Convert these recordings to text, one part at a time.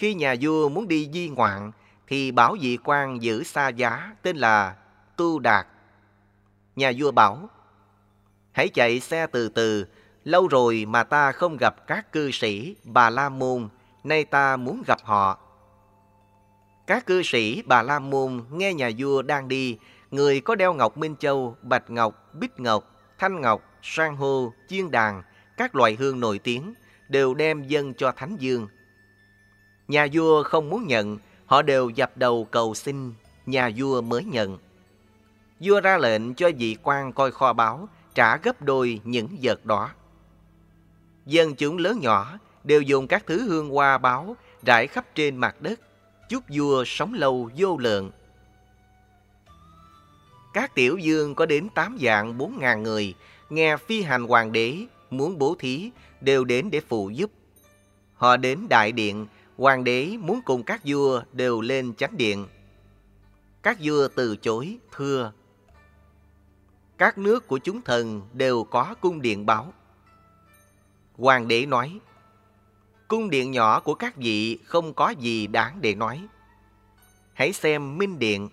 Khi nhà vua muốn đi di ngoạn, thì bảo vị quan giữ xa giá tên là Tu Đạt. Nhà vua bảo, hãy chạy xe từ từ, lâu rồi mà ta không gặp các cư sĩ Bà La Môn, nay ta muốn gặp họ. Các cư sĩ Bà La Môn nghe nhà vua đang đi, người có đeo ngọc Minh Châu, bạch ngọc, bích ngọc, thanh ngọc, sang hô, chiên đàn, các loại hương nổi tiếng, đều đem dâng cho Thánh Dương. Nhà vua không muốn nhận, họ đều dập đầu cầu xin, nhà vua mới nhận. Vua ra lệnh cho vị quan coi kho báu, trả gấp đôi những vật đó. Dân chúng lớn nhỏ đều dùng các thứ hương hoa báo rải khắp trên mặt đất, chúc vua sống lâu vô lượng. Các tiểu dương có đến tám dạng bốn ngàn người, nghe phi hành hoàng đế muốn bố thí đều đến để phụ giúp. Họ đến đại điện, hoàng đế muốn cùng các vua đều lên chánh điện. Các vua từ chối, thưa. Các nước của chúng thần đều có cung điện báo. Hoàng đế nói, cung điện nhỏ của các vị không có gì đáng để nói. Hãy xem minh điện.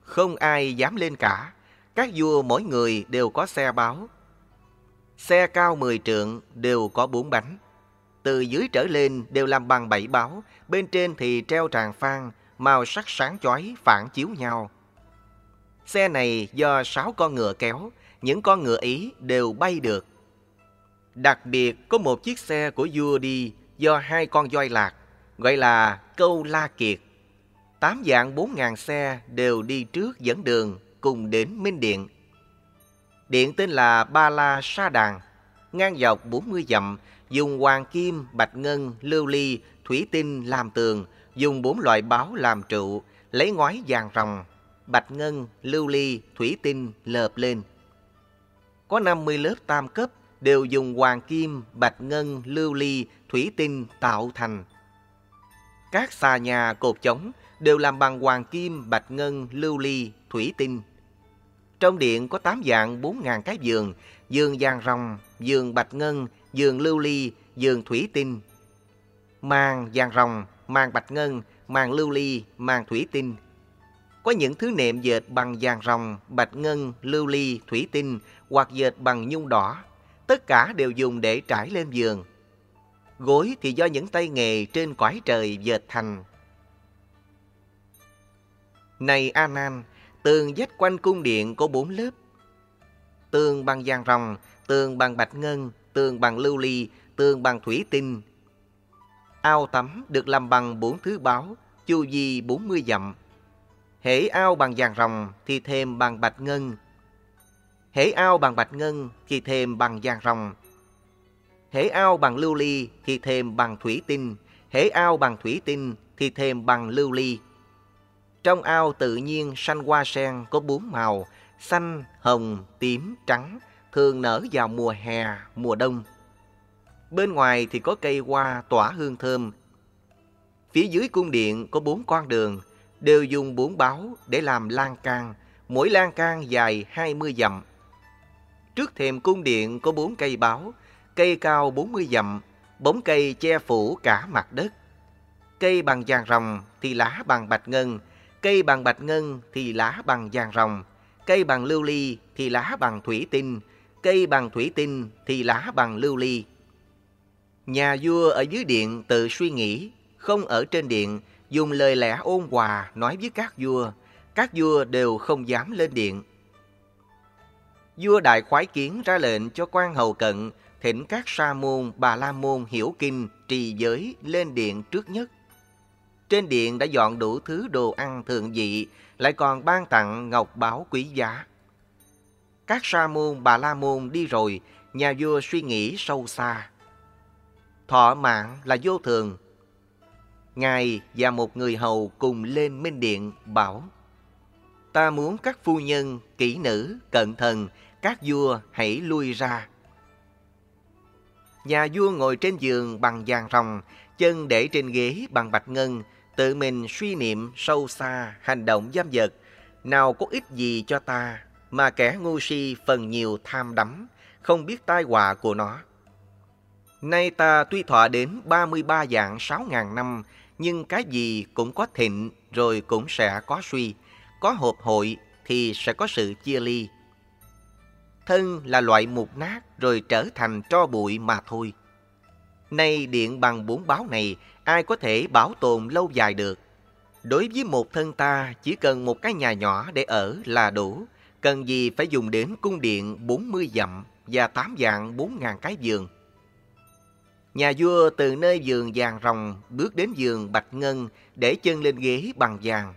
Không ai dám lên cả, các vua mỗi người đều có xe báo. Xe cao 10 trượng đều có bốn bánh. Từ dưới trở lên đều làm bằng bảy báo, bên trên thì treo tràng phan, màu sắc sáng chói phản chiếu nhau. Xe này do sáu con ngựa kéo, những con ngựa ý đều bay được. Đặc biệt có một chiếc xe của vua đi do hai con voi lạc, gọi là câu la kiệt. Tám dạng bốn ngàn xe đều đi trước dẫn đường cùng đến Minh Điện. Điện tên là Ba La Sa Đàn, ngang dọc 40 dặm, dùng hoàng kim, bạch ngân, lưu ly, thủy tinh làm tường, dùng bốn loại báo làm trụ, lấy ngói vàng ròng, bạch ngân, lưu ly, thủy tinh lợp lên. Có 50 lớp tam cấp đều dùng hoàng kim, bạch ngân, lưu ly, thủy tinh tạo thành. Các xà nhà cột chống đều làm bằng hoàng kim, bạch ngân, lưu ly, thủy tinh. Trong điện có 8 dạng 4.000 cái giường, giường vàng rồng, giường bạch ngân, giường lưu ly, giường thủy tinh. màng vàng rồng, màng bạch ngân, màng lưu ly, màng thủy tinh. Có những thứ nệm dệt bằng vàng rồng, bạch ngân, lưu ly, thủy tinh hoặc dệt bằng nhung đỏ. Tất cả đều dùng để trải lên giường. Gối thì do những tay nghề trên cõi trời dệt thành. Này A Nan, tường dách quanh cung điện có bốn lớp. Tường bằng vàng rồng, tường bằng bạch ngân, tường bằng lưu ly, tường bằng thủy tinh. Ao tắm được làm bằng bốn thứ báo, chu vi 40 dặm. Hễ ao bằng vàng rồng thì thêm bằng bạch ngân. Hễ ao bằng bạch ngân thì thêm bằng vàng rồng. Hễ ao bằng lưu ly thì thêm bằng thủy tinh. Hễ ao bằng thủy tinh thì thêm bằng lưu ly. Trong ao tự nhiên sanh hoa sen có bốn màu, xanh, hồng, tím, trắng, thường nở vào mùa hè, mùa đông. Bên ngoài thì có cây hoa tỏa hương thơm. Phía dưới cung điện có bốn con đường, đều dùng bốn báo để làm lan can, mỗi lan can dài 20 dặm. Trước thềm cung điện có bốn cây báo, cây cao 40 dặm, bóng cây che phủ cả mặt đất. Cây bằng vàng rồng thì lá bằng bạch ngân, cây bằng bạch ngân thì lá bằng vàng rồng, cây bằng lưu ly thì lá bằng thủy tinh, cây bằng thủy tinh thì lá bằng lưu ly. Nhà vua ở dưới điện tự suy nghĩ, không ở trên điện, dùng lời lẽ ôn hòa nói với các vua. Các vua đều không dám lên điện. Vua Đại Khoái Kiến ra lệnh cho quan hầu cận thỉnh các sa môn, bà la môn hiểu kinh, trì giới lên điện trước nhất. Trên điện đã dọn đủ thứ đồ ăn thượng dị, lại còn ban tặng ngọc báo quý giá. Các sa môn, bà la môn đi rồi, nhà vua suy nghĩ sâu xa. Thọ mạng là vô thường. Ngài và một người hầu cùng lên minh điện bảo Ta muốn các phu nhân, kỹ nữ, cận thần, các vua hãy lui ra. Nhà vua ngồi trên giường bằng vàng rồng, chân để trên ghế bằng bạch ngân, tự mình suy niệm sâu xa, hành động giam vật. Nào có ích gì cho ta, mà kẻ ngu si phần nhiều tham đắm, không biết tai họa của nó. Nay ta tuy thọ đến 33 dạng 6 ngàn năm, nhưng cái gì cũng có thịnh rồi cũng sẽ có suy. Có hộp hội thì sẽ có sự chia ly. Thân là loại mục nát rồi trở thành tro bụi mà thôi. Nay điện bằng bốn báo này, ai có thể bảo tồn lâu dài được? Đối với một thân ta, chỉ cần một cái nhà nhỏ để ở là đủ. Cần gì phải dùng đến cung điện 40 dặm và tám dạng 4 ngàn cái giường. Nhà vua từ nơi giường vàng rồng bước đến giường bạch ngân để chân lên ghế bằng vàng.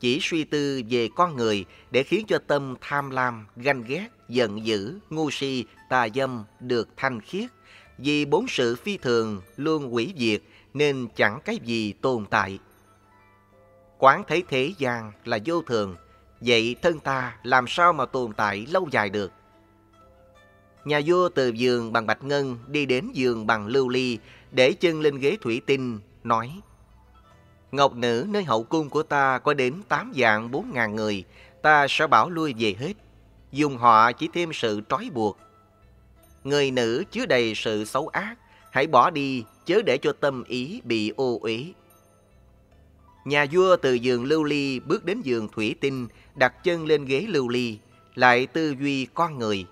Chỉ suy tư về con người để khiến cho tâm tham lam, ganh ghét, giận dữ, ngu si, tà dâm được thanh khiết. Vì bốn sự phi thường luôn quỷ diệt nên chẳng cái gì tồn tại. Quán thấy thế gian là vô thường, vậy thân ta làm sao mà tồn tại lâu dài được? Nhà vua từ giường bằng bạch ngân đi đến giường bằng lưu ly, để chân lên ghế thủy tinh, nói Ngọc nữ nơi hậu cung của ta có đến tám dạng bốn ngàn người, ta sẽ bảo lui về hết. Dùng họ chỉ thêm sự trói buộc. Người nữ chứa đầy sự xấu ác, hãy bỏ đi chớ để cho tâm ý bị ô uế. Nhà vua từ giường lưu ly bước đến giường thủy tinh, đặt chân lên ghế lưu ly, lại tư duy con người.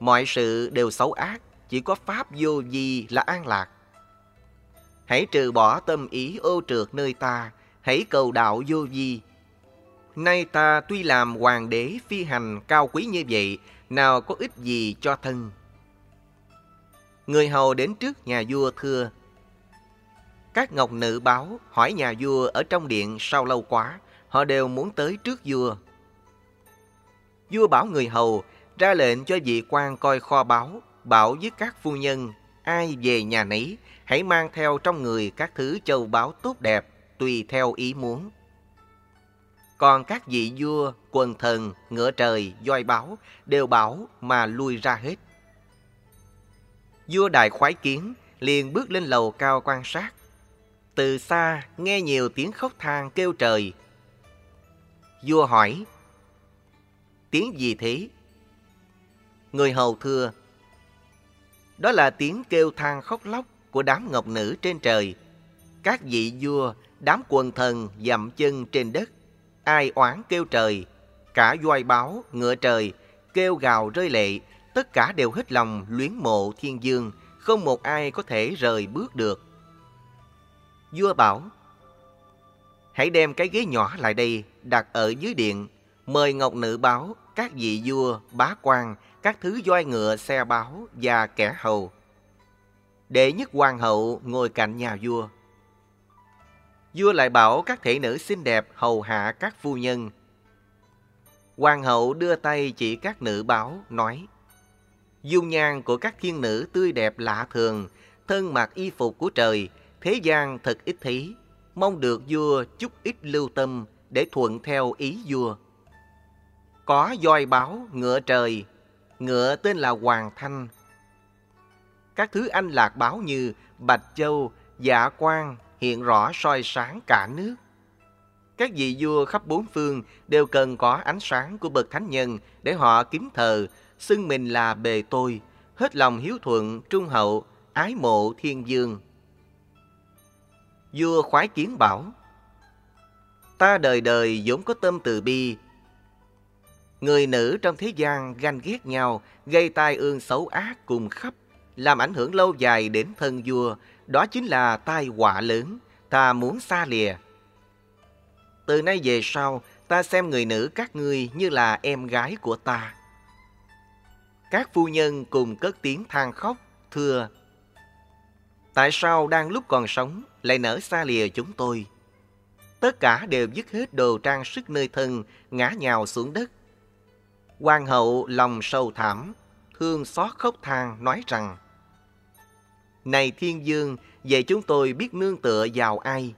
Mọi sự đều xấu ác, chỉ có pháp vô vi là an lạc. Hãy trừ bỏ tâm ý ô trượt nơi ta, hãy cầu đạo vô vi. Nay ta tuy làm hoàng đế phi hành cao quý như vậy, nào có ích gì cho thân. Người hầu đến trước nhà vua thưa, các ngọc nữ báo hỏi nhà vua ở trong điện sau lâu quá, họ đều muốn tới trước vua. Vua bảo người hầu ra lệnh cho vị quan coi kho báo bảo với các phu nhân, ai về nhà nấy, hãy mang theo trong người các thứ châu báu tốt đẹp, tùy theo ý muốn. Còn các vị vua, quần thần, ngựa trời, voi báo đều bảo mà lui ra hết. Vua Đại Khoái Kiến liền bước lên lầu cao quan sát. Từ xa nghe nhiều tiếng khóc than kêu trời. Vua hỏi, tiếng gì thế? Người hầu thưa, đó là tiếng kêu than khóc lóc của đám ngọc nữ trên trời. Các vị vua, đám quần thần dậm chân trên đất, ai oán kêu trời, cả voi báo, ngựa trời, kêu gào rơi lệ, tất cả đều hết lòng luyến mộ thiên dương, không một ai có thể rời bước được. Vua bảo, hãy đem cái ghế nhỏ lại đây, đặt ở dưới điện, mời ngọc nữ báo, các vị vua, bá quan, các thứ voi ngựa, xe báo và kẻ hầu. Đệ nhất hoàng hậu ngồi cạnh nhà vua. Vua lại bảo các thể nữ xinh đẹp hầu hạ các phu nhân. Hoàng hậu đưa tay chỉ các nữ báo, nói Dung nhan của các thiên nữ tươi đẹp lạ thường, thân mặc y phục của trời, thế gian thật ít thấy, mong được vua chút ít lưu tâm để thuận theo ý vua. Có voi báo, ngựa trời, ngựa tên là Hoàng Thanh. Các thứ anh lạc báo như Bạch Châu, Dạ Quang hiện rõ soi sáng cả nước. Các vị vua khắp bốn phương đều cần có ánh sáng của bậc thánh nhân để họ kính thờ, xưng mình là bề tôi, hết lòng hiếu thuận, trung hậu, ái mộ thiên dương. Vua khoái kiến bảo, Ta đời đời vốn có tâm từ bi, Người nữ trong thế gian ganh ghét nhau, gây tai ương xấu ác cùng khắp, làm ảnh hưởng lâu dài đến thân vua, đó chính là tai họa lớn, ta muốn xa lìa. Từ nay về sau, ta xem người nữ các ngươi như là em gái của ta. Các phu nhân cùng cất tiếng than khóc, thưa, Tại sao đang lúc còn sống lại nở xa lìa chúng tôi? Tất cả đều dứt hết đồ trang sức nơi thân, ngã nhào xuống đất, Hoàng hậu lòng sâu thảm, thương xót khóc than nói rằng Này thiên dương, vậy chúng tôi biết nương tựa vào ai?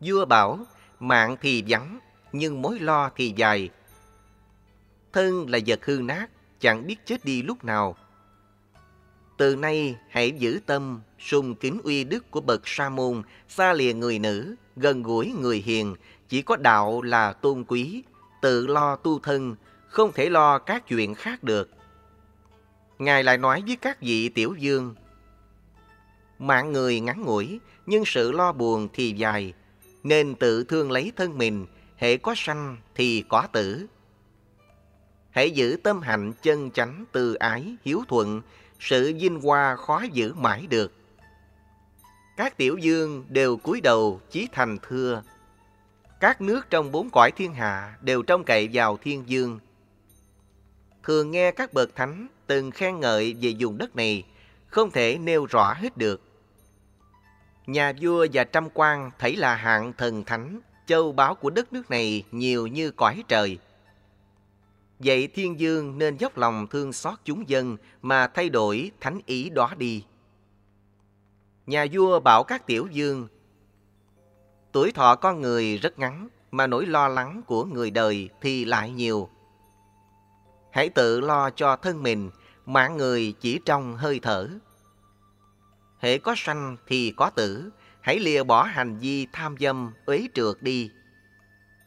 Vua bảo, mạng thì vắng, nhưng mối lo thì dài. Thân là vật hư nát, chẳng biết chết đi lúc nào. Từ nay hãy giữ tâm, sung kính uy đức của bậc sa môn, xa lìa người nữ, gần gũi người hiền, chỉ có đạo là tôn quý, tự lo tu thân, không thể lo các chuyện khác được. Ngài lại nói với các vị tiểu dương, Mạng người ngắn ngủi, nhưng sự lo buồn thì dài, nên tự thương lấy thân mình, hệ có sanh thì có tử. Hãy giữ tâm hạnh chân chánh, từ ái, hiếu thuận, sự vinh hoa khó giữ mãi được. Các tiểu dương đều cúi đầu chí thành thưa. Các nước trong bốn cõi thiên hạ đều trông cậy vào thiên dương. Thường nghe các bậc thánh từng khen ngợi về vùng đất này, không thể nêu rõ hết được. Nhà vua và trăm quan thấy là hạng thần thánh, châu báu của đất nước này nhiều như cõi trời. Vậy thiên dương nên dốc lòng thương xót chúng dân mà thay đổi thánh ý đó đi. Nhà vua bảo các tiểu dương, tuổi thọ con người rất ngắn, mà nỗi lo lắng của người đời thì lại nhiều. Hãy tự lo cho thân mình, mạng người chỉ trong hơi thở. Hễ có sanh thì có tử, hãy lìa bỏ hành vi tham dâm, uế trượt đi.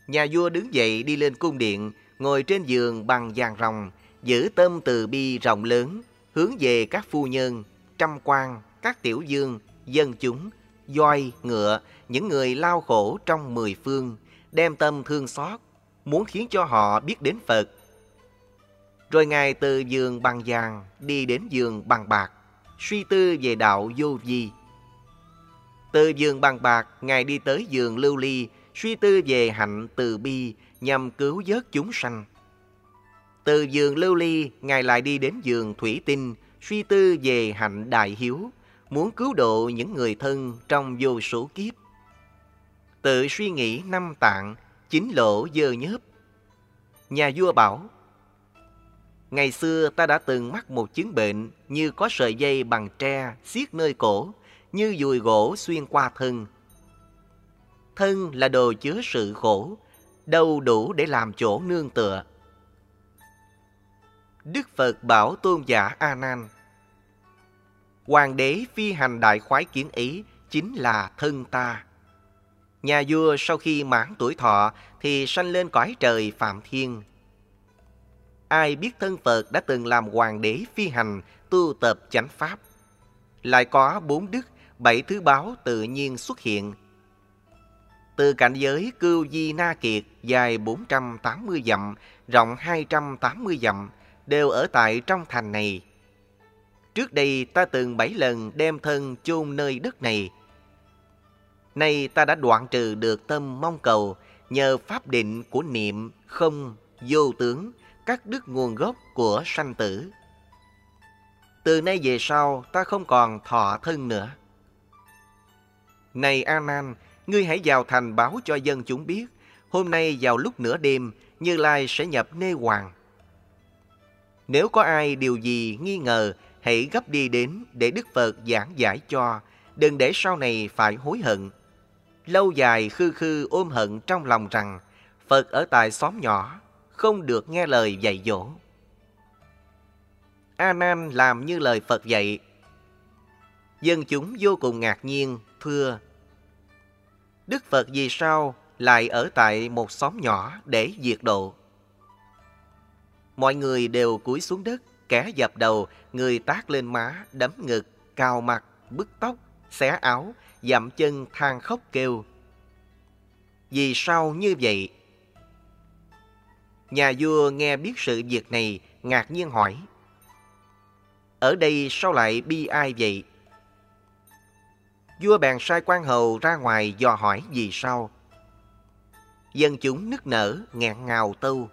Nhà vua đứng dậy đi lên cung điện, ngồi trên giường bằng vàng rồng, giữ tâm từ bi rộng lớn, hướng về các phu nhân, trăm quan, các tiểu dương, dân chúng, voi, ngựa, những người lao khổ trong mười phương, đem tâm thương xót, muốn khiến cho họ biết đến Phật. Rồi Ngài từ giường bằng vàng đi đến giường bằng bạc, suy tư về đạo vô vi. Từ giường bằng bạc, Ngài đi tới giường lưu ly, suy tư về hạnh từ bi nhằm cứu vớt chúng sanh. Từ giường lưu ly, Ngài lại đi đến giường thủy tinh, suy tư về hạnh đại hiếu, muốn cứu độ những người thân trong vô số kiếp. Tự suy nghĩ năm tạng, chính lỗ dơ nhớp. Nhà vua bảo, Ngày xưa ta đã từng mắc một chứng bệnh như có sợi dây bằng tre xiết nơi cổ, như dùi gỗ xuyên qua thân. Thân là đồ chứa sự khổ, đâu đủ để làm chỗ nương tựa. Đức Phật bảo tôn giả A Nan Hoàng đế phi hành đại khoái kiến ý chính là thân ta. Nhà vua sau khi mãn tuổi thọ thì sanh lên cõi trời Phạm Thiên. Ai biết thân Phật đã từng làm hoàng đế phi hành tu tập chánh pháp. Lại có bốn đức, bảy thứ báo tự nhiên xuất hiện. Từ cảnh giới cưu di na kiệt dài 480 dặm, rộng 280 dặm, đều ở tại trong thành này. Trước đây ta từng bảy lần đem thân chôn nơi đất này. Nay ta đã đoạn trừ được tâm mong cầu nhờ pháp định của niệm không vô tướng các đức nguồn gốc của sanh tử. Từ nay về sau ta không còn thọ thân nữa. Này A Nan, ngươi hãy vào thành báo cho dân chúng biết, hôm nay vào lúc nửa đêm, Như Lai sẽ nhập nê hoàng. Nếu có ai điều gì nghi ngờ, hãy gấp đi đến để Đức Phật giảng giải cho, đừng để sau này phải hối hận. Lâu dài khư khư ôm hận trong lòng rằng Phật ở tại xóm nhỏ, không được nghe lời dạy dỗ. A Nan làm như lời Phật dạy. Dân chúng vô cùng ngạc nhiên, thưa: Đức Phật vì sao lại ở tại một xóm nhỏ để diệt độ? Mọi người đều cúi xuống đất, kẻ dập đầu, người tác lên má, đấm ngực, cào mặt, bứt tóc, xé áo, dặm chân than khóc kêu. Vì sao như vậy? Nhà vua nghe biết sự việc này, ngạc nhiên hỏi. Ở đây sao lại bi ai vậy? Vua bèn sai quan hầu ra ngoài dò hỏi vì sao. Dân chúng nức nở, nghẹn ngào tâu.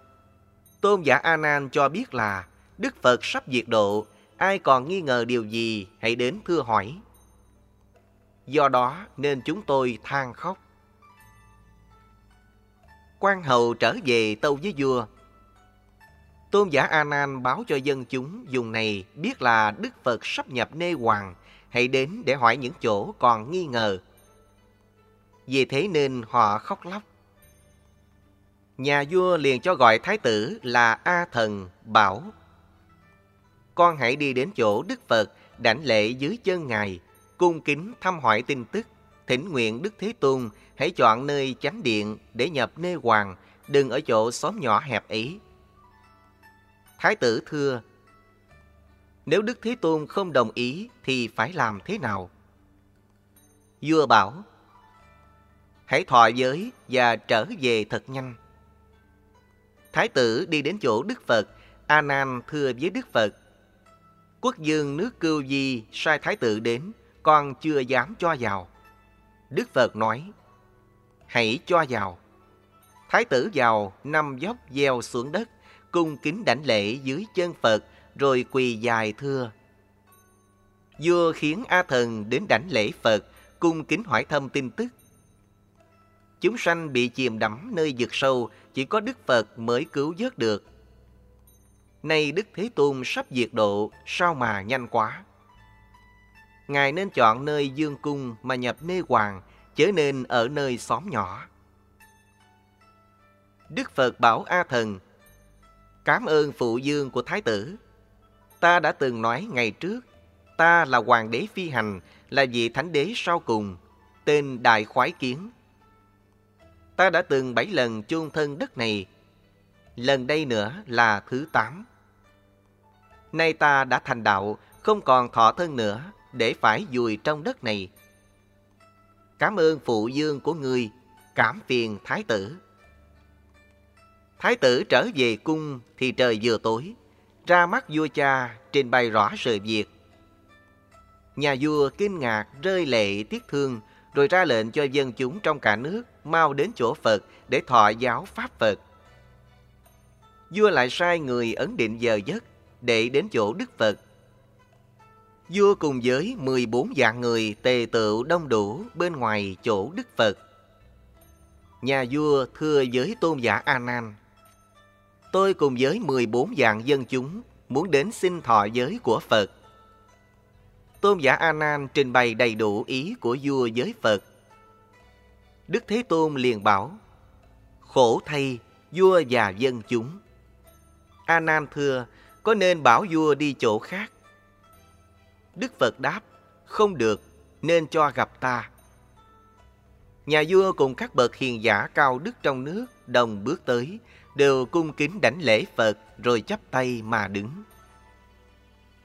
Tôn giả A Nan cho biết là Đức Phật sắp diệt độ, ai còn nghi ngờ điều gì hãy đến thưa hỏi. Do đó nên chúng tôi than khóc quan hầu trở về tâu với vua. Tôn giả A Nan báo cho dân chúng dùng này biết là Đức Phật sắp nhập nê hoàng, hãy đến để hỏi những chỗ còn nghi ngờ. Vì thế nên họ khóc lóc. Nhà vua liền cho gọi thái tử là A Thần bảo Con hãy đi đến chỗ Đức Phật đảnh lễ dưới chân Ngài, cung kính thăm hỏi tin tức, thỉnh nguyện Đức Thế Tôn hãy chọn nơi chánh điện để nhập nê hoàng, đừng ở chỗ xóm nhỏ hẹp ấy. Thái tử thưa, nếu Đức Thế Tôn không đồng ý thì phải làm thế nào? Vua bảo, hãy thọ giới và trở về thật nhanh. Thái tử đi đến chỗ Đức Phật, A Nan thưa với Đức Phật: Quốc dương nước Cưu Di sai thái tử đến, con chưa dám cho vào. Đức Phật nói: Hãy cho vào. Thái tử vào, năm dốc gieo xuống đất, cung kính đảnh lễ dưới chân Phật, rồi quỳ dài thưa. Vua khiến A Thần đến đảnh lễ Phật, cung kính hỏi thăm tin tức. Chúng sanh bị chìm đắm nơi vực sâu, chỉ có Đức Phật mới cứu vớt được. Nay Đức Thế Tôn sắp diệt độ, sao mà nhanh quá? Ngài nên chọn nơi dương cung mà nhập nê hoàng, chớ nên ở nơi xóm nhỏ. Đức Phật bảo A Thần, Cảm ơn phụ dương của Thái tử. Ta đã từng nói ngày trước, ta là hoàng đế phi hành, là vị thánh đế sau cùng, tên Đại Khoái Kiến. Ta đã từng bảy lần chôn thân đất này, lần đây nữa là thứ tám. Nay ta đã thành đạo, không còn thọ thân nữa, để phải dùi trong đất này. Cảm ơn phụ dương của ngươi, cảm phiền thái tử. Thái tử trở về cung thì trời vừa tối, ra mắt vua cha trình bày rõ sự việc. Nhà vua kinh ngạc, rơi lệ, tiếc thương, rồi ra lệnh cho dân chúng trong cả nước mau đến chỗ Phật để thọ giáo Pháp Phật. Vua lại sai người ấn định giờ giấc để đến chỗ Đức Phật. Vua cùng với 14 dạng người tề tựu đông đủ bên ngoài chỗ Đức Phật. Nhà vua thưa với tôn giả A Nan tôi cùng với 14 dạng dân chúng muốn đến xin thọ giới của Phật. Tôn giả A Nan trình bày đầy đủ ý của vua với Phật. Đức Thế Tôn liền bảo: Khổ thay vua và dân chúng. A Nan thưa: Có nên bảo vua đi chỗ khác? Đức Phật đáp: Không được, nên cho gặp ta. Nhà vua cùng các bậc hiền giả cao đức trong nước đồng bước tới, đều cung kính đảnh lễ Phật, rồi chắp tay mà đứng.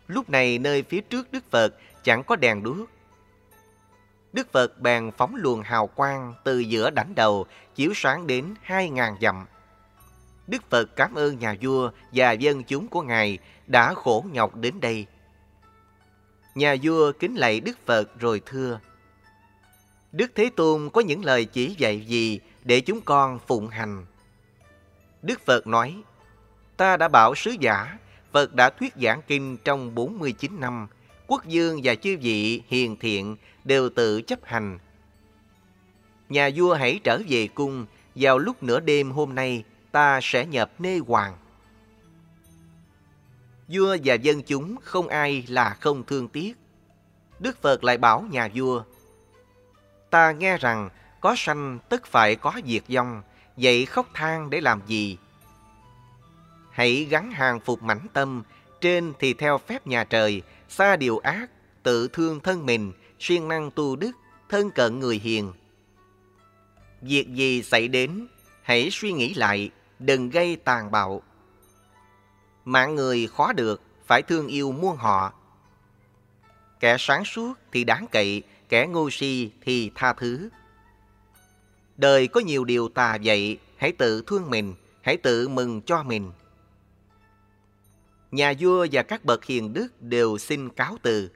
Lúc này nơi phía trước Đức Phật chẳng có đèn đuốc. Đức Phật bèn phóng luồng hào quang từ giữa đảnh đầu, chiếu sáng đến hai ngàn dặm. Đức Phật cảm ơn nhà vua và dân chúng của Ngài đã khổ nhọc đến đây. Nhà vua kính lạy Đức Phật rồi thưa. Đức Thế Tôn có những lời chỉ dạy gì để chúng con phụng hành? Đức Phật nói, ta đã bảo sứ giả, Phật đã thuyết giảng kinh trong 49 năm, quốc dương và chư vị hiền thiện đều tự chấp hành. Nhà vua hãy trở về cung, vào lúc nửa đêm hôm nay ta sẽ nhập nê hoàng. Vua và dân chúng không ai là không thương tiếc. Đức Phật lại bảo nhà vua, Ta nghe rằng có sanh tất phải có diệt vong, vậy khóc than để làm gì? Hãy gắn hàng phục mãnh tâm, trên thì theo phép nhà trời, xa điều ác, tự thương thân mình, siêng năng tu đức, thân cận người hiền. Việc gì xảy đến, hãy suy nghĩ lại, đừng gây tàn bạo. Mạng người khó được, phải thương yêu muôn họ. Kẻ sáng suốt thì đáng cậy, kẻ ngu si thì tha thứ. Đời có nhiều điều tà vậy, hãy tự thương mình, hãy tự mừng cho mình. Nhà vua và các bậc hiền đức đều xin cáo từ.